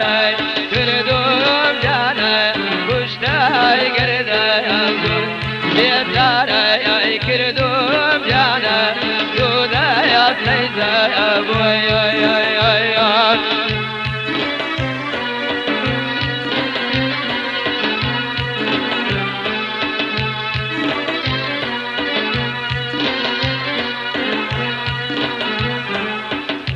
geley Yürüdüm cane kuş dey geride dur Yetlere kirdim cane Yudeyat neyse bu